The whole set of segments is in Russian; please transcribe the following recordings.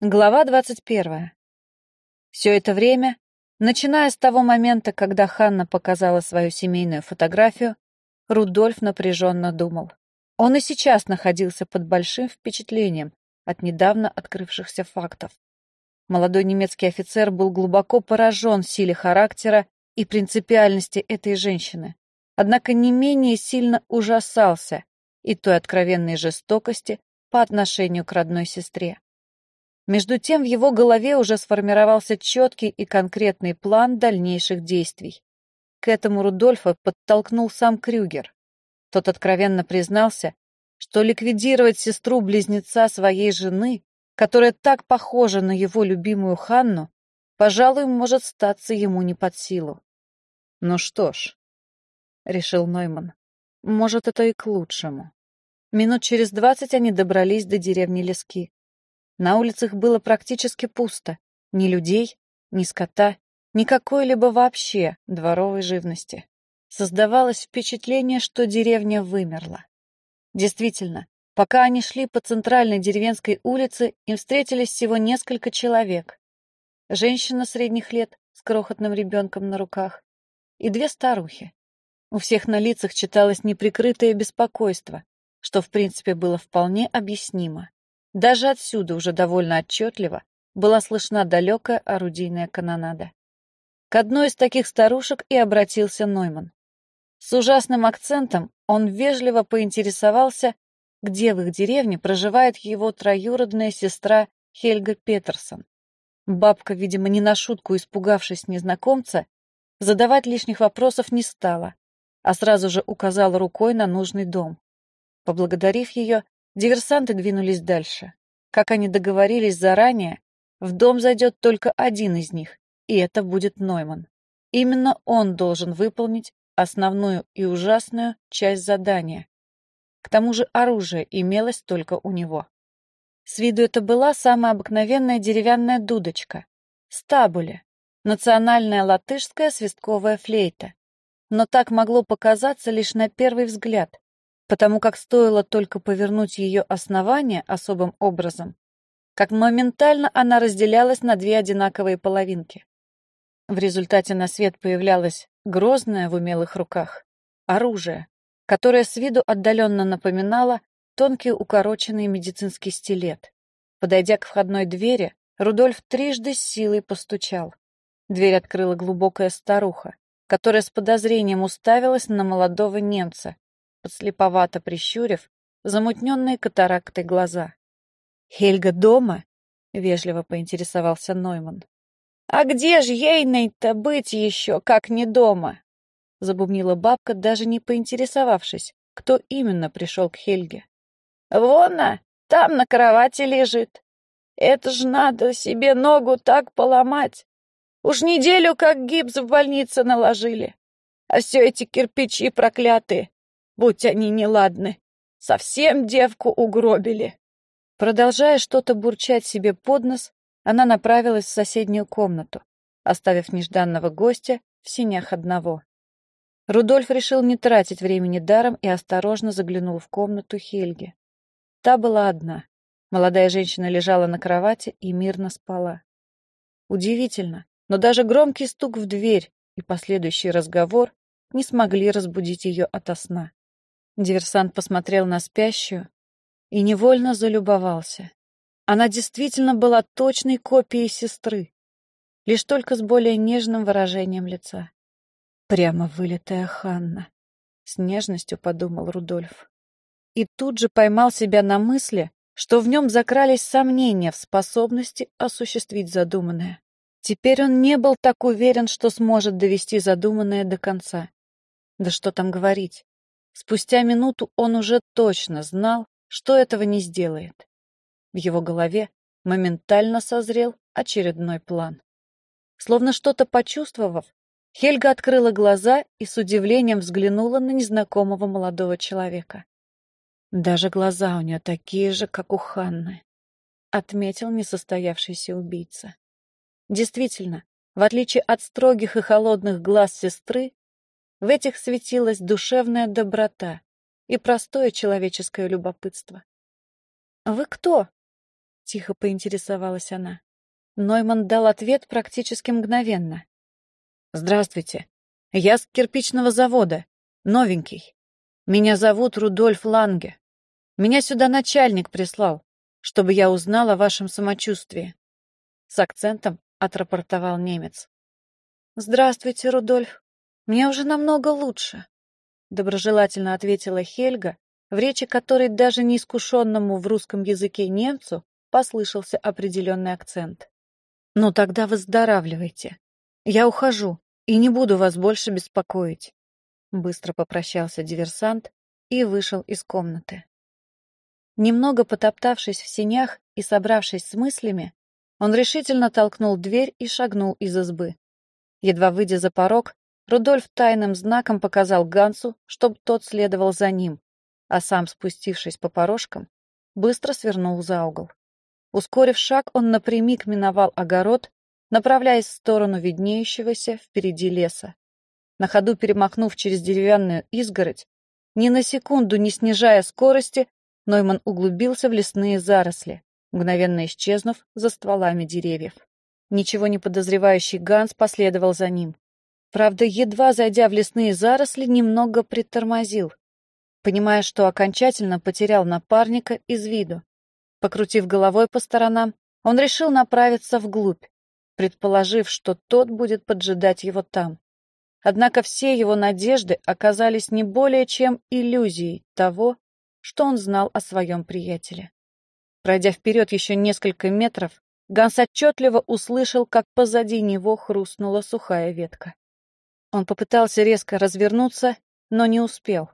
Глава 21. Все это время, начиная с того момента, когда Ханна показала свою семейную фотографию, Рудольф напряженно думал. Он и сейчас находился под большим впечатлением от недавно открывшихся фактов. Молодой немецкий офицер был глубоко поражен силе характера и принципиальности этой женщины, однако не менее сильно ужасался и той откровенной жестокости по отношению к родной сестре. Между тем в его голове уже сформировался четкий и конкретный план дальнейших действий. К этому Рудольфа подтолкнул сам Крюгер. Тот откровенно признался, что ликвидировать сестру-близнеца своей жены, которая так похожа на его любимую Ханну, пожалуй, может статься ему не под силу. «Ну что ж», — решил Нойман, — «может, это и к лучшему». Минут через двадцать они добрались до деревни Лески. На улицах было практически пусто. Ни людей, ни скота, ни какой-либо вообще дворовой живности. Создавалось впечатление, что деревня вымерла. Действительно, пока они шли по центральной деревенской улице, им встретились всего несколько человек. Женщина средних лет с крохотным ребенком на руках и две старухи. У всех на лицах читалось неприкрытое беспокойство, что в принципе было вполне объяснимо. Даже отсюда уже довольно отчетливо была слышна далекая орудийная канонада. К одной из таких старушек и обратился Нойман. С ужасным акцентом он вежливо поинтересовался, где в их деревне проживает его троюродная сестра Хельга Петерсон. Бабка, видимо, не на шутку испугавшись незнакомца, задавать лишних вопросов не стала, а сразу же указала рукой на нужный дом. Поблагодарив ее, Диверсанты двинулись дальше. Как они договорились заранее, в дом зайдет только один из них, и это будет Нойман. Именно он должен выполнить основную и ужасную часть задания. К тому же оружие имелось только у него. С виду это была самая обыкновенная деревянная дудочка. Стабуле. Национальная латышская свистковая флейта. Но так могло показаться лишь на первый взгляд, потому как стоило только повернуть ее основание особым образом, как моментально она разделялась на две одинаковые половинки. В результате на свет появлялось грозное в умелых руках оружие, которое с виду отдаленно напоминало тонкий укороченный медицинский стилет. Подойдя к входной двери, Рудольф трижды с силой постучал. Дверь открыла глубокая старуха, которая с подозрением уставилась на молодого немца, подслеповато прищурив замутненные катарактой глаза. «Хельга дома?» — вежливо поинтересовался Нойман. «А где ж ейной-то быть еще, как не дома?» — забубнила бабка, даже не поинтересовавшись, кто именно пришел к Хельге. «Вон она, там на кровати лежит. Это ж надо себе ногу так поломать. Уж неделю как гипс в больнице наложили. А все эти кирпичи проклятые будь они неладны. Совсем девку угробили. Продолжая что-то бурчать себе под нос, она направилась в соседнюю комнату, оставив нежданного гостя в синях одного. Рудольф решил не тратить времени даром и осторожно заглянул в комнату Хельги. Та была одна. Молодая женщина лежала на кровати и мирно спала. Удивительно, но даже громкий стук в дверь и последующий разговор не смогли разбудить ее ото сна. Диверсант посмотрел на спящую и невольно залюбовался. Она действительно была точной копией сестры, лишь только с более нежным выражением лица. Прямо вылитая Ханна, с нежностью подумал Рудольф. И тут же поймал себя на мысли, что в нем закрались сомнения в способности осуществить задуманное. Теперь он не был так уверен, что сможет довести задуманное до конца. Да что там говорить. Спустя минуту он уже точно знал, что этого не сделает. В его голове моментально созрел очередной план. Словно что-то почувствовав, Хельга открыла глаза и с удивлением взглянула на незнакомого молодого человека. Даже глаза у нее такие же, как у Ханны, отметил несостоявшийся убийца. Действительно, в отличие от строгих и холодных глаз сестры, в этих светилась душевная доброта и простое человеческое любопытство. «Вы кто?» тихо поинтересовалась она. Нойман дал ответ практически мгновенно. «Здравствуйте. Я с кирпичного завода. Новенький. Меня зовут Рудольф Ланге. Меня сюда начальник прислал, чтобы я узнал о вашем самочувствии». С акцентом отрапортовал немец. «Здравствуйте, Рудольф. Мне уже намного лучше», — доброжелательно ответила Хельга, в речи которой даже неискушенному в русском языке немцу послышался определенный акцент. «Ну тогда выздоравливайте. Я ухожу и не буду вас больше беспокоить», — быстро попрощался диверсант и вышел из комнаты. Немного потоптавшись в сенях и собравшись с мыслями, он решительно толкнул дверь и шагнул из избы. Едва выйдя за порог, Рудольф тайным знаком показал Гансу, чтобы тот следовал за ним, а сам, спустившись по порожкам, быстро свернул за угол. Ускорив шаг, он напрямик миновал огород, направляясь в сторону виднеющегося впереди леса. На ходу перемахнув через деревянную изгородь, ни на секунду не снижая скорости, Нойман углубился в лесные заросли, мгновенно исчезнув за стволами деревьев. Ничего не подозревающий Ганс последовал за ним. Правда, едва зайдя в лесные заросли, немного притормозил, понимая, что окончательно потерял напарника из виду. Покрутив головой по сторонам, он решил направиться вглубь, предположив, что тот будет поджидать его там. Однако все его надежды оказались не более чем иллюзией того, что он знал о своем приятеле. Пройдя вперед еще несколько метров, Ганс отчетливо услышал, как позади него хрустнула сухая ветка. Он попытался резко развернуться, но не успел.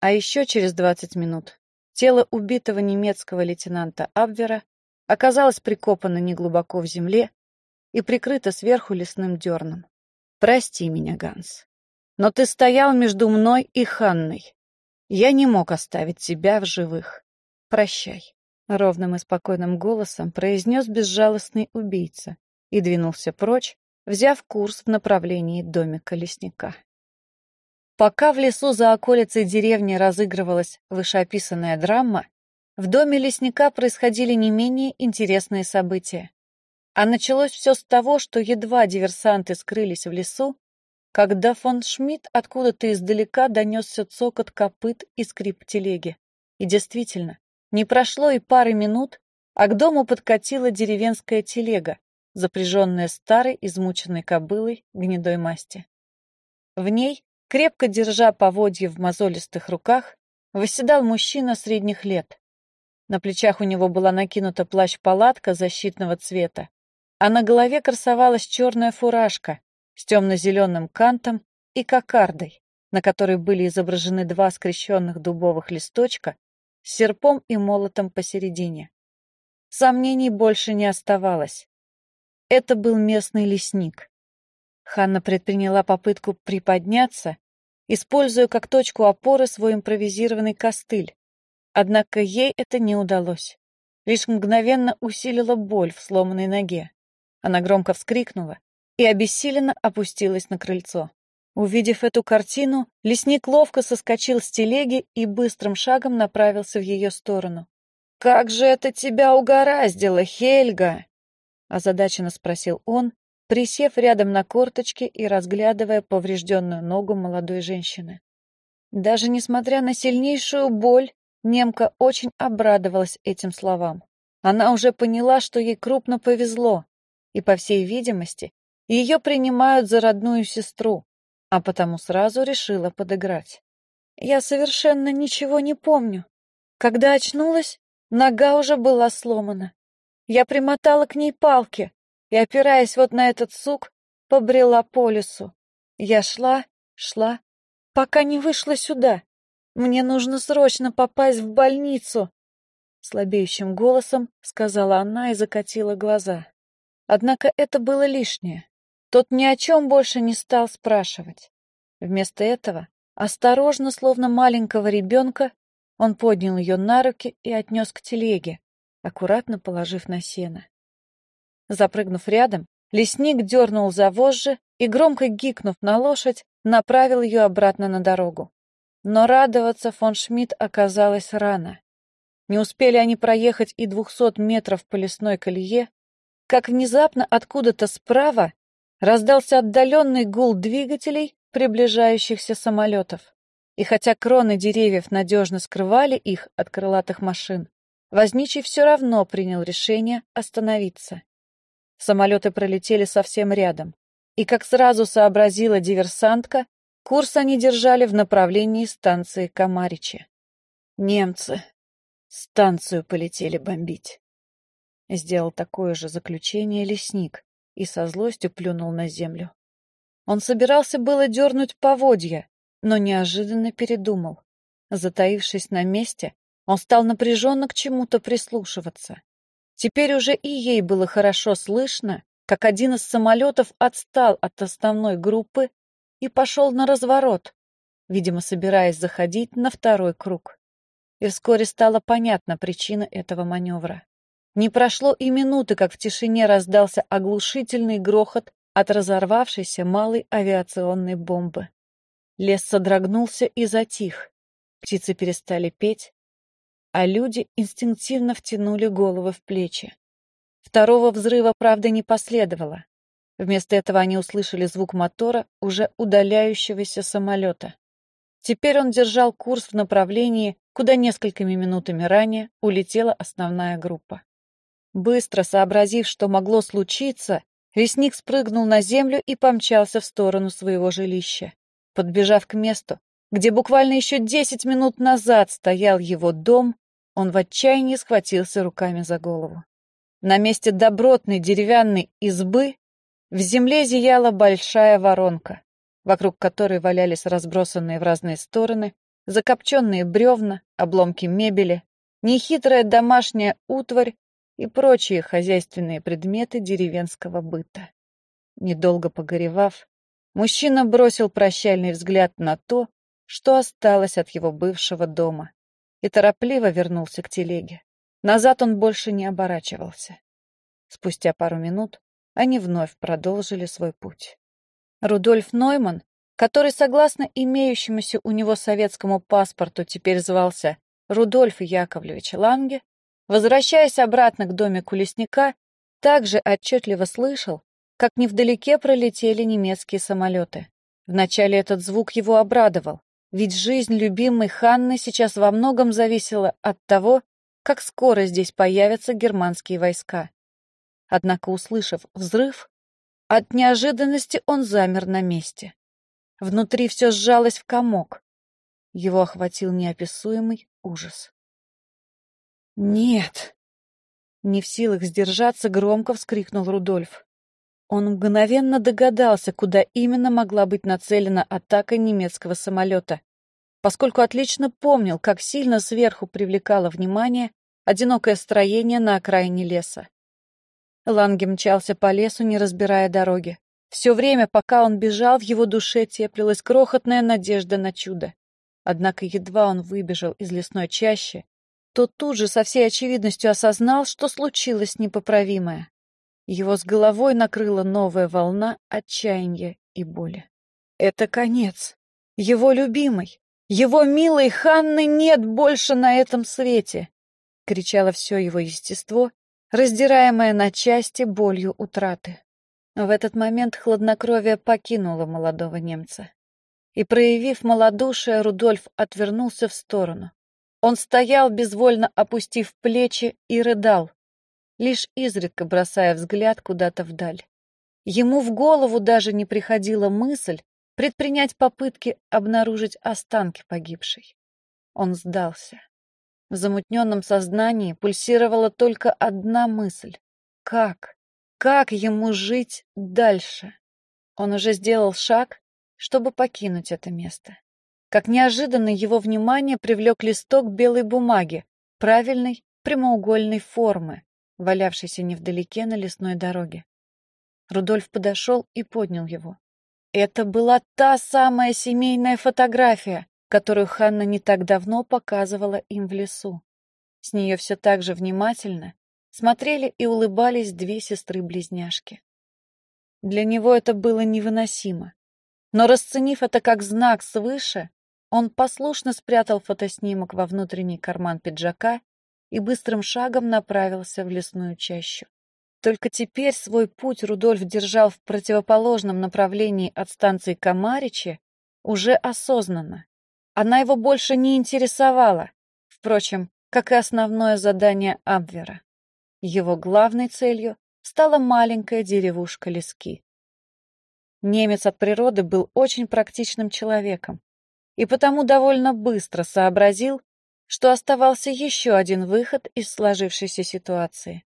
А еще через двадцать минут тело убитого немецкого лейтенанта Абвера оказалось прикопано неглубоко в земле и прикрыто сверху лесным дерном. «Прости меня, Ганс, но ты стоял между мной и Ханной. Я не мог оставить тебя в живых. Прощай», — ровным и спокойным голосом произнес безжалостный убийца и двинулся прочь, взяв курс в направлении домика лесника. Пока в лесу за околицей деревни разыгрывалась вышеописанная драма, в доме лесника происходили не менее интересные события. А началось все с того, что едва диверсанты скрылись в лесу, когда фон Шмидт откуда-то издалека донесся цокот копыт и скрип телеги. И действительно, не прошло и пары минут, а к дому подкатила деревенская телега, запряженная старой измученной кобылой гнедой масти. В ней, крепко держа поводья в мозолистых руках, восседал мужчина средних лет. На плечах у него была накинута плащ-палатка защитного цвета, а на голове красовалась черная фуражка с темно-зеленым кантом и кокардой, на которой были изображены два скрещенных дубовых листочка с серпом и молотом посередине. Сомнений больше не оставалось. Это был местный лесник. Ханна предприняла попытку приподняться, используя как точку опоры свой импровизированный костыль. Однако ей это не удалось. Лишь мгновенно усилила боль в сломанной ноге. Она громко вскрикнула и обессиленно опустилась на крыльцо. Увидев эту картину, лесник ловко соскочил с телеги и быстрым шагом направился в ее сторону. «Как же это тебя угораздило, Хельга!» Озадаченно спросил он, присев рядом на корточки и разглядывая поврежденную ногу молодой женщины. Даже несмотря на сильнейшую боль, немка очень обрадовалась этим словам. Она уже поняла, что ей крупно повезло, и, по всей видимости, ее принимают за родную сестру, а потому сразу решила подыграть. Я совершенно ничего не помню. Когда очнулась, нога уже была сломана. Я примотала к ней палки и, опираясь вот на этот сук, побрела по лесу. Я шла, шла, пока не вышла сюда. Мне нужно срочно попасть в больницу, слабеющим голосом сказала она и закатила глаза. Однако это было лишнее. Тот ни о чем больше не стал спрашивать. Вместо этого, осторожно, словно маленького ребенка, он поднял ее на руки и отнес к телеге, аккуратно положив на сено. Запрыгнув рядом, лесник дернул за вожжи и, громко гикнув на лошадь, направил ее обратно на дорогу. Но радоваться фон Шмидт оказалось рано. Не успели они проехать и двухсот метров по лесной колее, как внезапно откуда-то справа раздался отдаленный гул двигателей приближающихся самолетов. И хотя кроны деревьев надежно скрывали их от крылатых машин, Возничий все равно принял решение остановиться. Самолеты пролетели совсем рядом, и, как сразу сообразила диверсантка, курс они держали в направлении станции Камаричи. Немцы станцию полетели бомбить. Сделал такое же заключение лесник и со злостью плюнул на землю. Он собирался было дернуть поводья, но неожиданно передумал. Затаившись на месте, он стал напряженно к чему-то прислушиваться. Теперь уже и ей было хорошо слышно, как один из самолетов отстал от основной группы и пошел на разворот, видимо, собираясь заходить на второй круг. И вскоре стала понятна причина этого маневра. Не прошло и минуты, как в тишине раздался оглушительный грохот от разорвавшейся малой авиационной бомбы. Лес содрогнулся и затих. Птицы перестали петь, а люди инстинктивно втянули головы в плечи. Второго взрыва, правда, не последовало. Вместо этого они услышали звук мотора уже удаляющегося самолета. Теперь он держал курс в направлении, куда несколькими минутами ранее улетела основная группа. Быстро сообразив, что могло случиться, лесник спрыгнул на землю и помчался в сторону своего жилища. Подбежав к месту, где буквально еще десять минут назад стоял его дом, он в отчаянии схватился руками за голову. На месте добротной деревянной избы в земле зияла большая воронка, вокруг которой валялись разбросанные в разные стороны закопченные бревна, обломки мебели, нехитрая домашняя утварь и прочие хозяйственные предметы деревенского быта. Недолго погоревав, мужчина бросил прощальный взгляд на то, что осталось от его бывшего дома, и торопливо вернулся к телеге. Назад он больше не оборачивался. Спустя пару минут они вновь продолжили свой путь. Рудольф Нойман, который, согласно имеющемуся у него советскому паспорту, теперь звался Рудольф Яковлевич Ланге, возвращаясь обратно к домику лесника, также отчетливо слышал, как невдалеке пролетели немецкие самолеты. Вначале этот звук его обрадовал. Ведь жизнь любимой Ханны сейчас во многом зависела от того, как скоро здесь появятся германские войска. Однако, услышав взрыв, от неожиданности он замер на месте. Внутри все сжалось в комок. Его охватил неописуемый ужас. «Нет!» Не в силах сдержаться, громко вскрикнул Рудольф. Он мгновенно догадался, куда именно могла быть нацелена атака немецкого самолета, поскольку отлично помнил, как сильно сверху привлекало внимание одинокое строение на окраине леса. Ланге мчался по лесу, не разбирая дороги. Все время, пока он бежал, в его душе теплилась крохотная надежда на чудо. Однако едва он выбежал из лесной чащи, то тут же со всей очевидностью осознал, что случилось непоправимое. Его с головой накрыла новая волна отчаяния и боли. Это конец. Его любимой, его милой Ханны нет больше на этом свете, кричало все его естество, раздираемое на части болью утраты. В этот момент хладнокровие покинуло молодого немца. И, проявив малодушие, Рудольф отвернулся в сторону. Он стоял, безвольно опустив плечи, и рыдал, лишь изредка бросая взгляд куда-то вдаль. Ему в голову даже не приходила мысль предпринять попытки обнаружить останки погибшей. Он сдался. В замутненном сознании пульсировала только одна мысль. Как? Как ему жить дальше? Он уже сделал шаг, чтобы покинуть это место. Как неожиданно его внимание привлек листок белой бумаги, правильной прямоугольной формы, валявшийся невдалеке на лесной дороге. Рудольф подошел и поднял его. Это была та самая семейная фотография, которую Ханна не так давно показывала им в лесу. С нее все так же внимательно смотрели и улыбались две сестры-близняшки. Для него это было невыносимо. Но расценив это как знак свыше, он послушно спрятал фотоснимок во внутренний карман пиджака и быстрым шагом направился в лесную чащу. Только теперь свой путь Рудольф держал в противоположном направлении от станции Камаричи уже осознанно. Она его больше не интересовала, впрочем, как и основное задание Абвера. Его главной целью стала маленькая деревушка Лески. Немец от природы был очень практичным человеком и потому довольно быстро сообразил, что оставался еще один выход из сложившейся ситуации.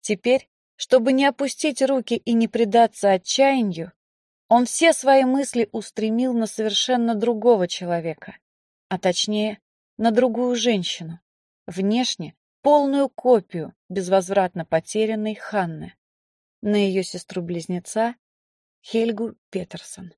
Теперь, чтобы не опустить руки и не предаться отчаянию, он все свои мысли устремил на совершенно другого человека, а точнее, на другую женщину, внешне полную копию безвозвратно потерянной Ханны, на ее сестру-близнеца Хельгу Петерсон.